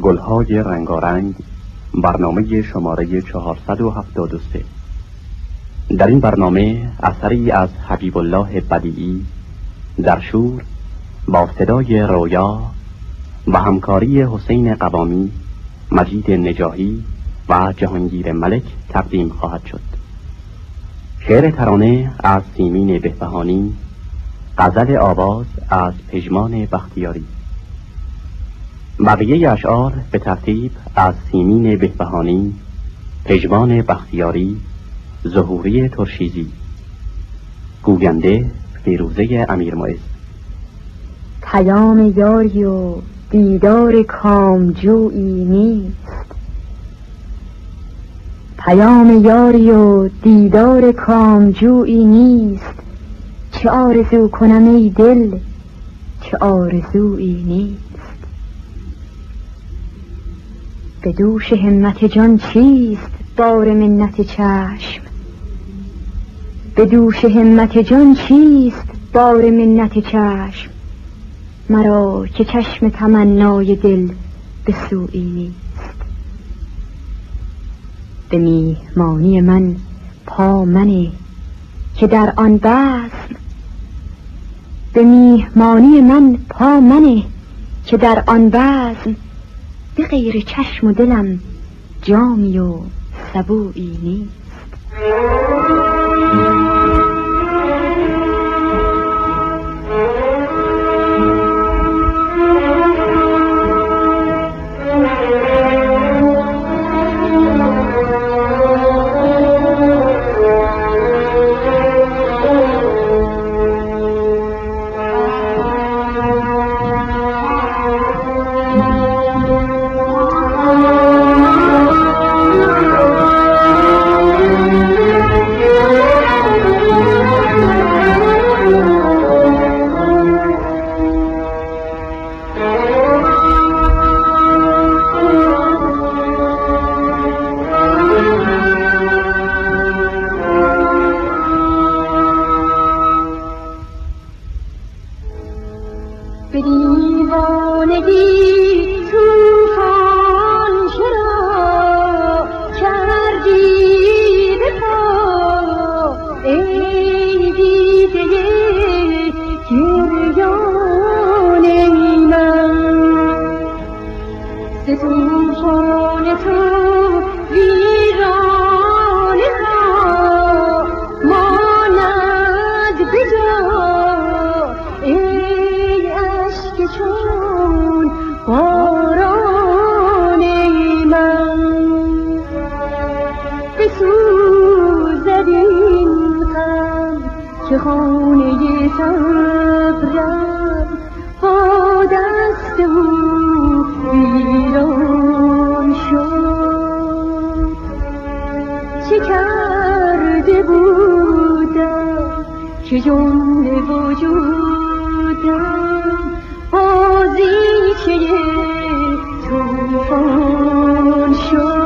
گلهای رنگارنگ برنامه شماره 473 در این برنامه اثری از حبیب الله بدیعی در شور با صدای رویا و همکاری حسین قوامی مجید نجاهی و جهانگیر ملک تقدیم خواهد شد. شعر ترانه از سیمین بهبهانی غزل آواز از پژمان بختیاری. بقیه اشعار به ترتیب از سیمین بهبهانی پژمان بختیاری ظهوری ترشیزی. گوینده فیروزه امیر معز. پیام یاری و دیدار کامجویی نیست. پیام یاری و دیدار کامجویی نیست. چه آرزو کنم ای دل چه آرزویی نیست. به دوش همت جان چیست بار منت چشم؟ به دوش همت جان چیست بار منت چشم؟ مرا که چشم تمنای دل به سوی نیست. به میهمانی من پا منه که در آن بسم. به میهمانی من پا منه که در آن بزم به غیر چشم و دلم جامی و سبویی نیست. که جمع وجودم بازیچه توفان شد.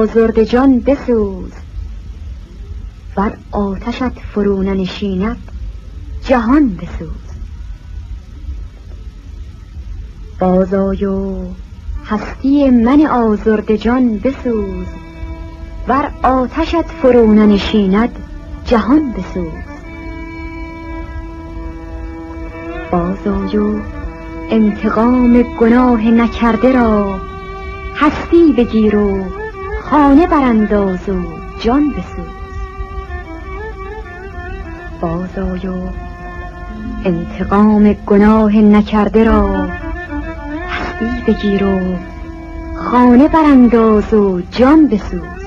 آزرد جان بسوز. بر آتشت فرو نشیند جهان بسوز. بازای و هستی من آزرد جان بسوز. بر آتشت فرو نشیند جهان بسوز. بازای و انتقام گناه نکرده را هستی بگیر و خانه برانداز و جان بسوز. بازای و انتقام گناه نکرده را هستی بگیر و خانه برانداز و جان بسوز.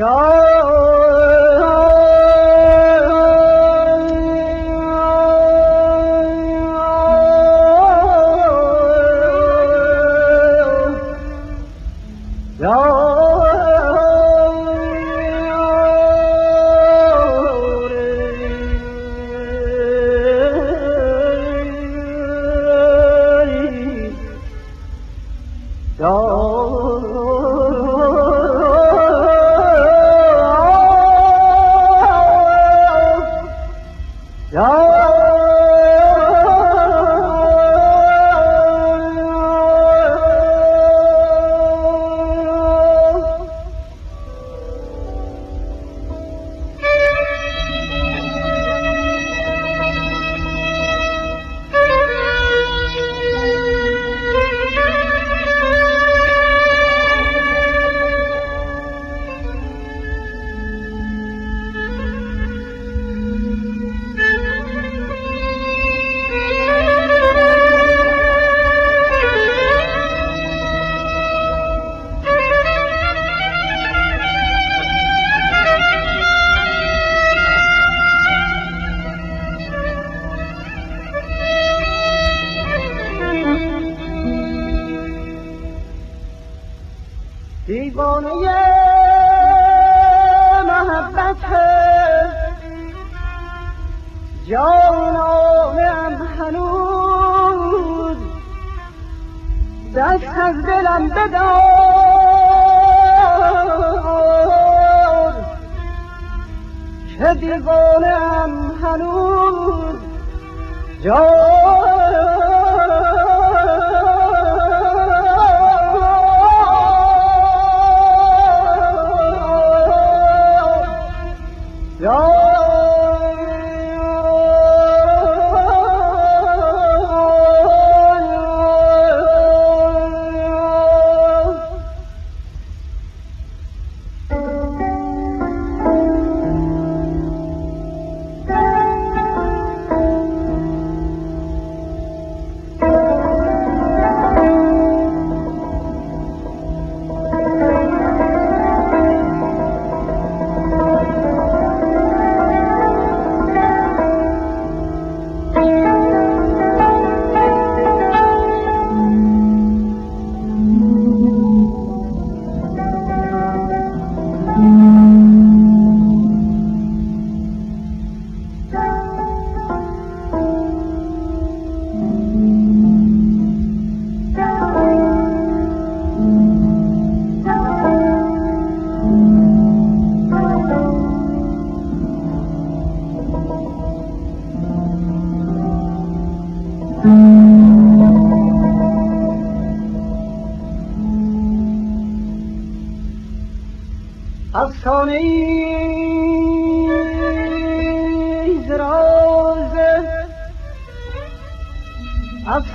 有 جانانم هنوز دست از دلم بدار که دیوانم هنوز جان No!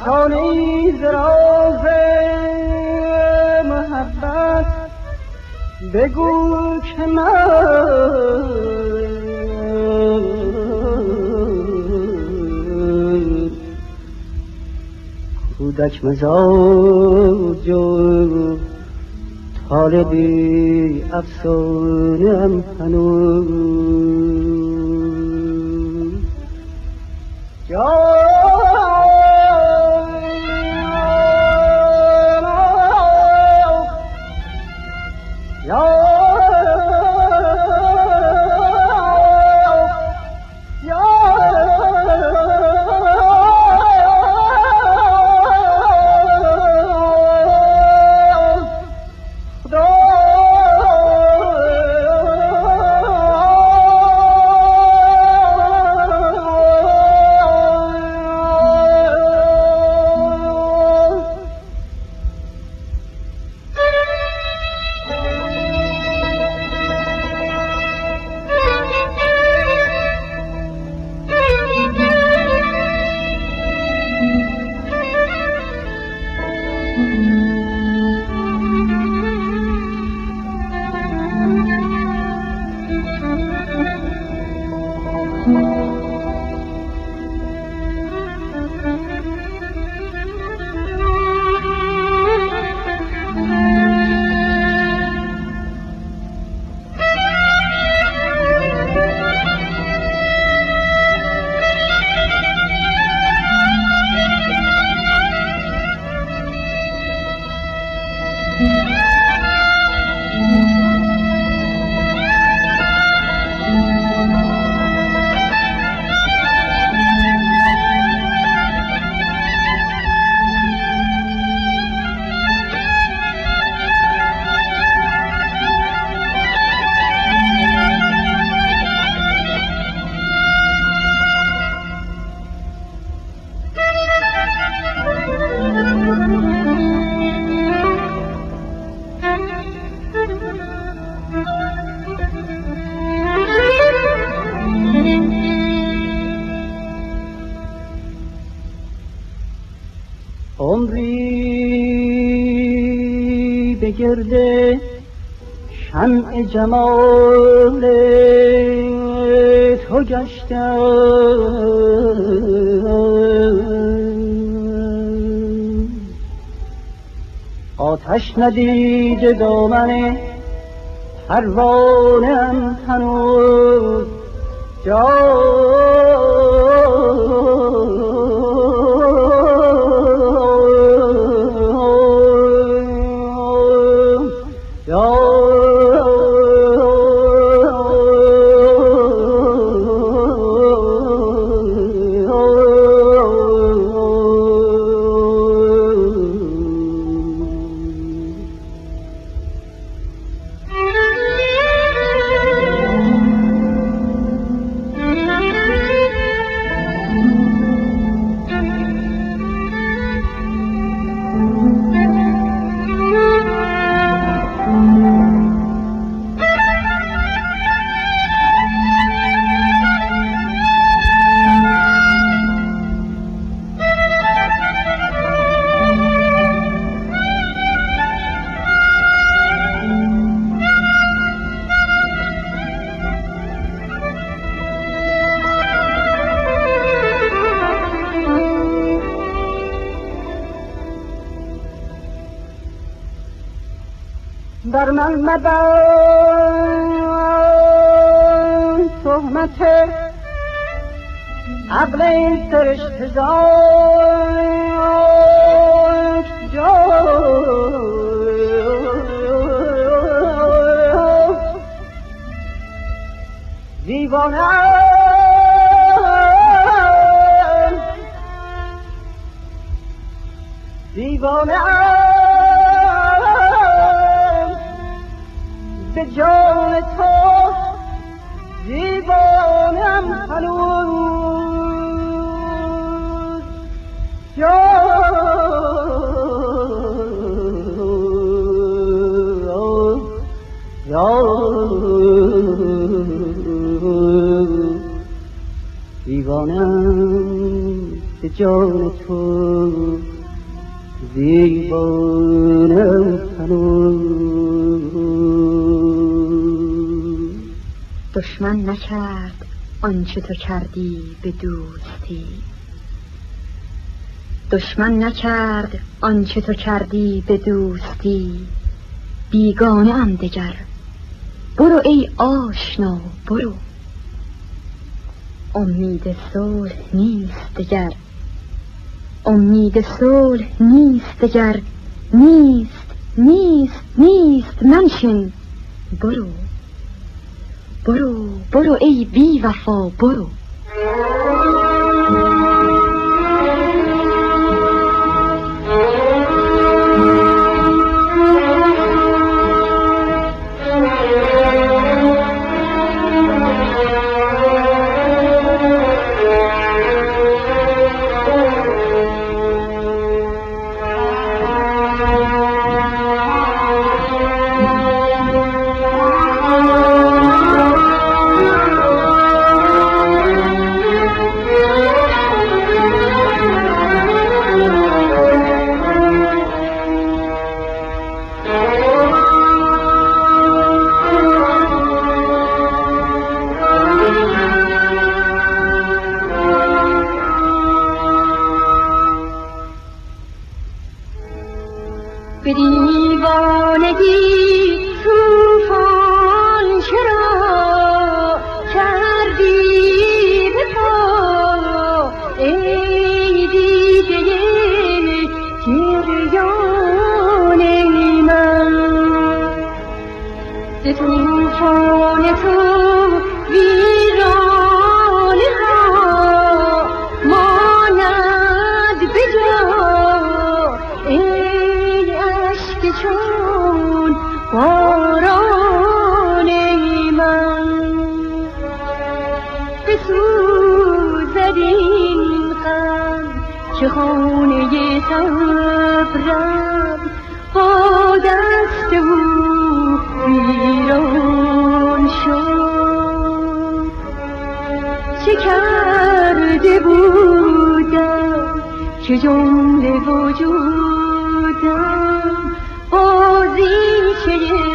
خانه ای راز محبت. بگو که من کودک مزاج و طالبی افسانم هنوز. عمری به گرده شمع جمال تو گشتم. آتش ندیده دامن پروانم هنوز. جا تهمت عقل این سرشت دیوانه دیوانه به جان تو دیوانم هنوز. دیوانم به جان تو دیوانم هنوز. دشمن نکرد. آنچه تو کردی به دوستی. دشمن نکرد آنچه تو کردی به دوستی. بیگانه ام دگر. برو ای آشنا برو. امید صلح نیست دگر. امید صلح نیست دگر. نیست نیست نیست منشین. برو. برو برو ای بی وفا برو. چه چه جمله وجودم بازیچه توفان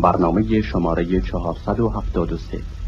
برنامه شماره 473